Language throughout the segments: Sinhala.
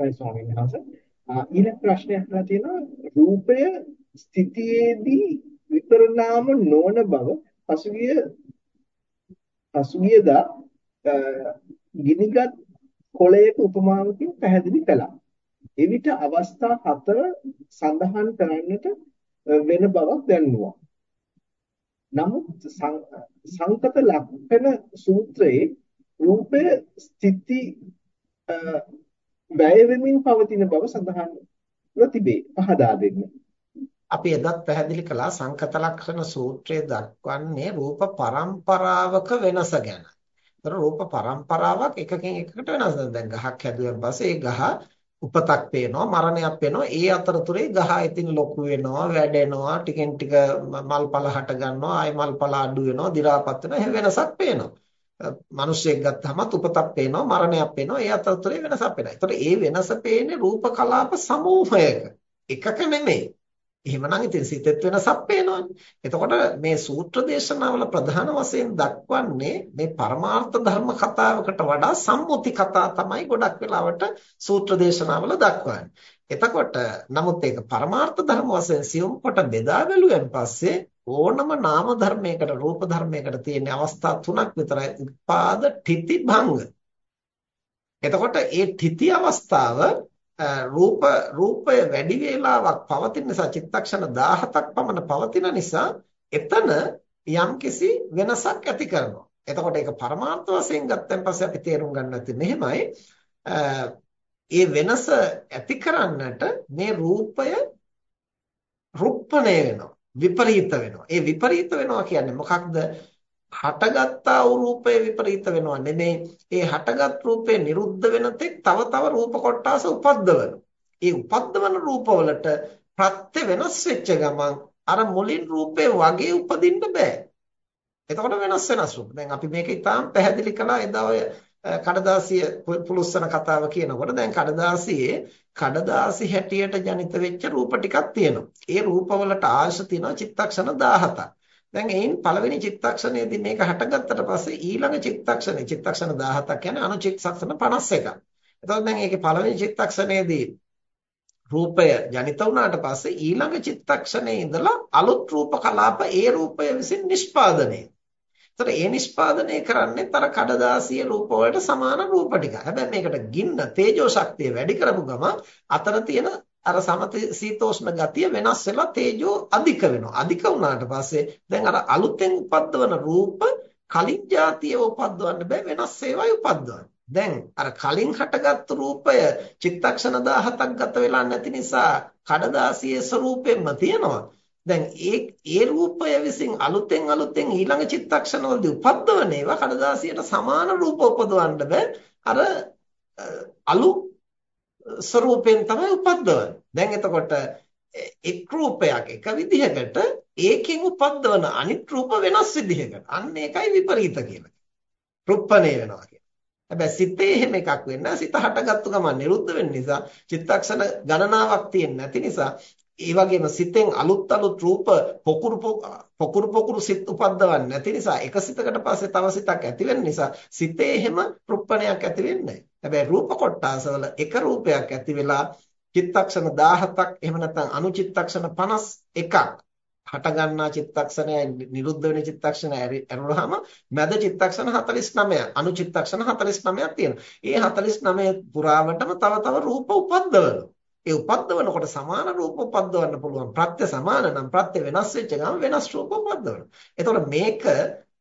අවශ්‍යයි ස්වාමීන් වහන්සේ. ඊළඟ ප්‍රශ්නයක් අහලා තියෙනවා රූපය ස්ථිතියේදී විපරිණාම නොවන බව පසුගිය පසුගියදා ගිනිගත් කොළයක උපමාවකින් පැහැදිලි කළා. එවිට අවස්ථා හතර සඳහන් කරන්නට වෙන බවක් දැනුවා. නමුත් සංකත ලක්ෂණ සූත්‍රයේ රූපය ස්ථಿತಿ වැය වෙමින් පවතින බව සඳහන් තිබේ. පහදා දෙන්න. අපි එදත් පැහැදිලි කළා සංකත ලක්ෂණ සූත්‍රයේ දක්වන්නේ රූප පරම්පරාවක වෙනස ගැන. ඒතර රූප පරම්පරාවක් එකකින් එකකට වෙනස්. දැන් ගහක් හැදුවන් පස්සේ ඒ ගහ උපතක් පේනවා මරණයක් පේනවා ඒ අතරතුරේ ගහ ඉතින් ලොකු වෙනවා වැඩෙනවා ටිකෙන් ටික මල්පල හට ගන්නවා ආයි මල්පල අඩු වෙනවා දි รา පත් වෙනවා එහෙම වෙනසක් පේනවා මිනිස්සෙක් ගත්තාම උපතක් පේනවා මරණයක් පේනවා ඒ අතරතුරේ වෙනසක් පේනවා. ඒතකොට ඒ වෙනස පේන්නේ රූප කලාප සමූහයක එකක නෙමෙයි. එහෙමනම් ඉතින් සිතෙත් වෙනසක් පේනවනේ. එතකොට මේ සූත්‍ර දේශනාවල ප්‍රධාන වශයෙන් දක්වන්නේ මේ පරමාර්ථ ධර්ම කතාවකට වඩා සම්මුති කතා තමයි ගොඩක් වෙලාවට සූත්‍ර දේශනාවල දක්වන්නේ. එතකොට නමුත් ඒක පරමාර්ථ ධර්ම වශයෙන් සියුම් කොට බෙදා බැලුවෙන් පස්සේ ඕනම නාම ධර්මයකට රූප ධර්මයකට තියෙන අවස්ථා තුනක් විතරයි උපාද තිති භංග. එතකොට ඒ තිති අවස්ථාව රූප රූපය වැඩි වේලාවක් පවතින නිසා චිත්තක්ෂණ 17ක් පමණ පවතින නිසා එතන යම්කිසි වෙනසක් ඇති කරනවා. එතකොට ඒක පරමාර්ථ වශයෙන් ගත්තන් පස්සේ අපි තේරුම් ගන්න නැති මෙහෙමයි. ඒ වෙනස ඇති කරන්නට මේ රූපය රුප්පණය වෙනවා. විපරීත වෙනවා. ඒ විපරීත වෙනවා කියන්නේ මොකක්ද? හටගත්තා වූ රූපය විපරීත වෙනවා නෙමෙයි ඒ හටගත් රූපේ නිරුද්ධ වෙන තෙක් තව තව රූප කොටස උපද්දවන. ඒ උපද්දවන රූපවලට ප්‍රත්‍ය වෙනස් වෙච්ච ගමන් අර මුලින් රූපේ වගේ උපදින්න බෑ. එතකොට වෙනස් වෙනස් රූප. දැන් අපි මේක ඉතාම පැහැදිලි කළා එදා ඔය කඩදාසිය පුලුස්සන කතාව කියනකොට දැන් කඩදාසියේ කඩදාසි හැටියට ජනිත වෙච්ච රූප ටිකක් තියෙනවා. ඒ රූපවලට ආශ තියෙනවා චිත්තක්ෂණ 17ක්. දැන් එයින් පළවෙනි චිත්තක්ෂණයේදී මේක හටගත්තට පස්සේ ඊළඟ චිත්තක්ෂණේ චිත්තක්ෂණ 17ක් කියන්නේ අනුචිත්තක්ෂණ 51ක්. එතකොට දැන් ඒකේ පළවෙනි චිත්තක්ෂණයේදී රූපය ජනිත වුණාට පස්සේ ඊළඟ චිත්තක්ෂණයේ ඉඳලා අලුත් රූප කලාප ඒ රූපය විසින් නිෂ්පාදනය. ඒතර ඒ නිෂ්පාදනය කරන්නේ තර කඩදාසිය රූප වලට සමාන රූප ටික. හැබැයි මේකට ගින්න තේජෝ ශක්තිය වැඩි කරපු ගම අතර තියෙන අර සමශීතෝෂ්ණ ගතිය වෙනස් වෙලා තේජෝ අධික වෙනවා. අධික වුණාට පස්සේ දැන් අර අලුතෙන් උපද්දවන රූප කලින් જાතියව උපද්දවන්න බෑ වෙනස් ඒවායි උපද්දවන්න. දැන් අර කලින් හටගත්තු රූපය චිත්තක්ෂණ 17ක් ගත වෙලා නැති නිසා කඩදාසියේ ස්වરૂපෙන්ම තියෙනවා. දැන් ඒ ඒ රූපය විසින් අලුතෙන් අලුතෙන් ඊළඟ චිත්තක්ෂණවලදී උපද්දවන ඒවා කඩදාසියට සමාන රූප උපදවන්න බෑ. අර අලු ස්වરૂපයෙන් තමයි උපද්දවන්නේ. දැන් එතකොට එක් රූපයක් එක විදිහකට ඒකෙන් උපද්දවන අනිත් රූප වෙනස් විදිහකට. අන්න ඒකයි විපරීත කියලා. රුප්පණය වෙනවා කියන්නේ. හැබැයි සිතේ එහෙම එකක් වෙන්නේ සිත හටගත්තු ගමන් නිරුද්ධ වෙන්න නිසා චිත්තක්ෂණ ගණනාවක් තියෙන්නේ නැති නිසා ඒ වගේම සිතෙන් අලුත් අලුත් රූප පොකුරු පොකුරු පොකුරු සිත් උපද්දවන්නේ නැති නිසා එක සිතකට පස්සේ තව සිතක් ඇති වෙන නිසා සිතේ එහෙම රුප්පණයක් ඇති වෙන්නේ හැබැයි රූප කොටාසවල එක රූපයක් ඇති වෙලා චිත්තක්ෂණ 17ක් එහෙම නැත්නම් අනුචිත්තක්ෂණ 51ක් හට ගන්නා චිත්තක්ෂණය නිරුද්ධ වෙන චිත්තක්ෂණ ඇරුණාම මැද චිත්තක්ෂණ 49 අනුචිත්තක්ෂණ 49ක් තියෙනවා. ඒ 49 පුරාවටම තව තව රූප උපද්දවනවා. ඒ උපද්දවනකොට සමාන රූප උපද්දවන්න පුළුවන්. ප්‍රත්‍ය සමාන නම් ප්‍රත්‍ය වෙනස් වෙච්ච ගමන් වෙනස් රූප උපද්දවනවා. එතකොට මේක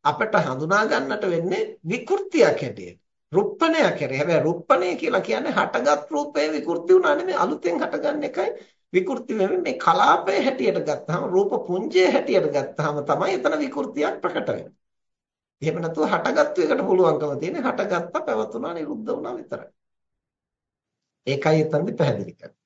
අපිට හඳුනා ගන්නට වෙන්නේ විකෘතියක් හැටියට. රුප්පණයක් හැටියට. හැබැයි රුප්පණය කියලා කියන්නේ හටගත් රූපේ විකෘති වුණා නෙමෙයි අලුතෙන් හටගන්න එකයි විකෘති වෙන්නේ මේ කලාපය හැටියට ගත්තාම රූප පුංජය හැටියට ගත්තාම තමයි එතන විකෘතියක් ප්‍රකට වෙන්නේ. එහෙම නැතුව හටගත්තු එකට පුළුවන්කම තියෙන්නේ හටගත්ත පැවතුණා නිරුද්ධ වුණා විතරයි. ඒකයි එතනදි පැහැදිලි කරන්නේ.